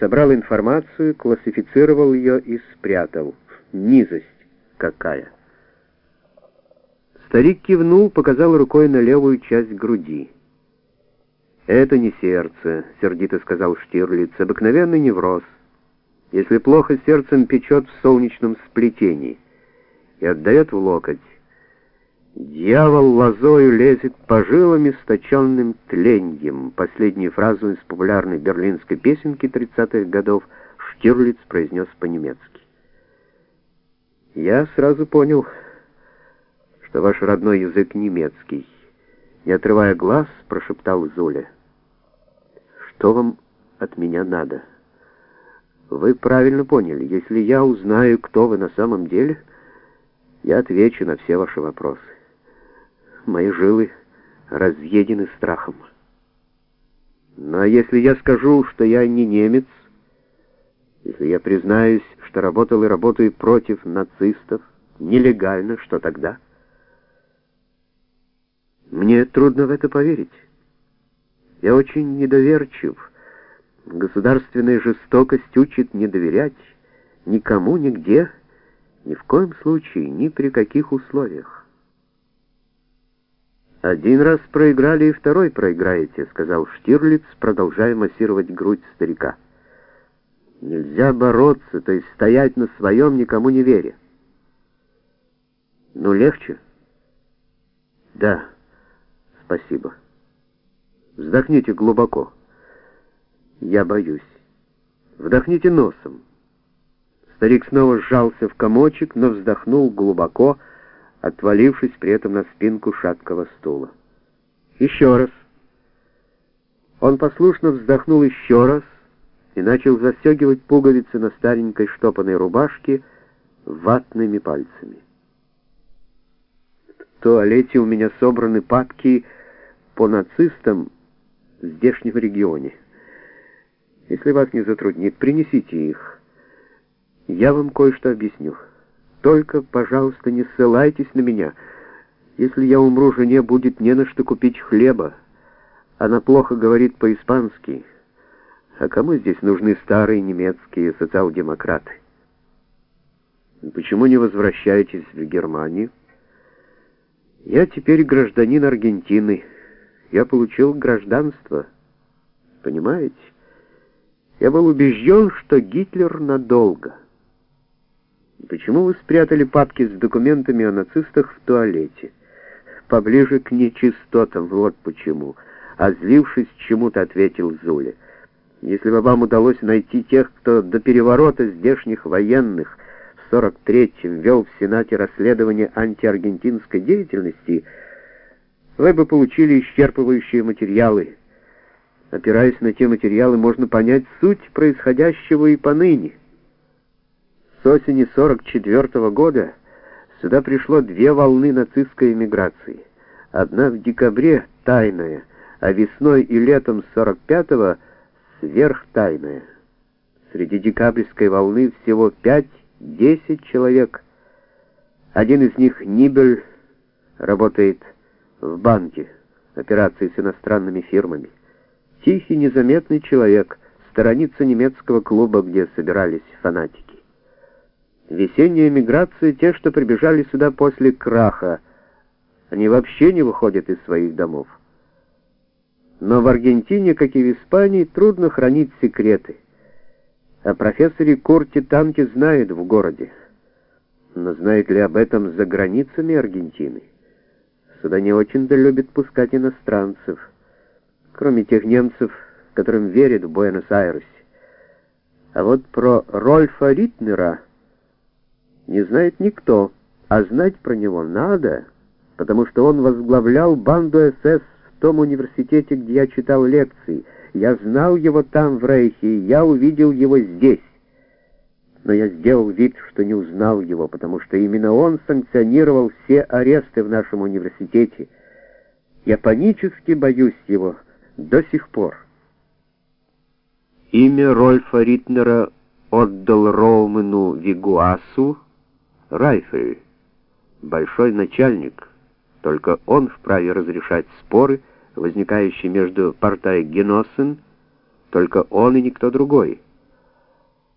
собрал информацию, классифицировал ее и спрятал. Низость какая! Старик кивнул, показал рукой на левую часть груди. «Это не сердце», — сердито сказал Штирлиц, — «обыкновенный невроз. Если плохо сердцем печет в солнечном сплетении и отдает в локоть. Дьявол лозою лезет по жилам источенным тленьем. Последнюю фразу из популярной берлинской песенки 30-х годов Штирлиц произнес по-немецки. Я сразу понял, что ваш родной язык немецкий. Не отрывая глаз, прошептал Зуля. Что вам от меня надо? Вы правильно поняли. Если я узнаю, кто вы на самом деле, я отвечу на все ваши вопросы. Мои жилы разъедены страхом. Но если я скажу, что я не немец, если я признаюсь, что работал и работаю против нацистов, нелегально, что тогда? Мне трудно в это поверить. Я очень недоверчив. Государственная жестокость учит не доверять никому, нигде, ни в коем случае, ни при каких условиях. «Один раз проиграли, и второй проиграете», — сказал Штирлиц, продолжая массировать грудь старика. «Нельзя бороться, то есть стоять на своем, никому не веря». «Ну, легче?» «Да, спасибо». Вздохните глубоко. Я боюсь. Вдохните носом. Старик снова сжался в комочек, но вздохнул глубоко, отвалившись при этом на спинку шаткого стула. Еще раз. Он послушно вздохнул еще раз и начал застегивать пуговицы на старенькой штопанной рубашке ватными пальцами. В туалете у меня собраны папки по нацистам, в здешнем регионе. Если вас не затруднит, принесите их. Я вам кое-что объясню. Только, пожалуйста, не ссылайтесь на меня. Если я умру, жене будет не на что купить хлеба. Она плохо говорит по-испански. А кому здесь нужны старые немецкие социал-демократы? Почему не возвращаетесь в Германию? Я теперь гражданин Аргентины. Я получил гражданство. Понимаете? Я был убежден, что Гитлер надолго. Почему вы спрятали папки с документами о нацистах в туалете? Поближе к нечистотам, вот почему. А злившись чему-то, ответил Зуля. Если бы вам удалось найти тех, кто до переворота здешних военных в 43-м вел в Сенате расследование антиаргентинской деятельности, вы бы получили исчерпывающие материалы. Опираясь на те материалы, можно понять суть происходящего и поныне. Осени 44 -го года сюда пришло две волны нацистской эмиграции. Одна в декабре тайная, а весной и летом 45-го сверхтайная. Среди декабрьской волны всего 5-10 человек. Один из них, Нибель, работает в банке, операции с иностранными фирмами. Тихий, незаметный человек, сторонится немецкого клуба, где собирались фанатики. Весенняя миграция, те, что прибежали сюда после краха, они вообще не выходят из своих домов. Но в Аргентине, как и в Испании, трудно хранить секреты. О профессоре Курте Танке знают в городе. Но знает ли об этом за границами Аргентины? Сюда не очень-то любят пускать иностранцев, кроме тех немцев, которым верят в Буэнос-Айресе. А вот про Рольфа Ритнера не знает никто, а знать про него надо, потому что он возглавлял банду СС в том университете, где я читал лекции. Я знал его там, в Рейхе, я увидел его здесь но я сделал вид, что не узнал его, потому что именно он санкционировал все аресты в нашем университете. Я панически боюсь его до сих пор. Имя Рольфа Ритнера отдал Роумену Вигуасу Райфель, большой начальник. Только он вправе разрешать споры, возникающие между партай Геносен, только он и никто другой.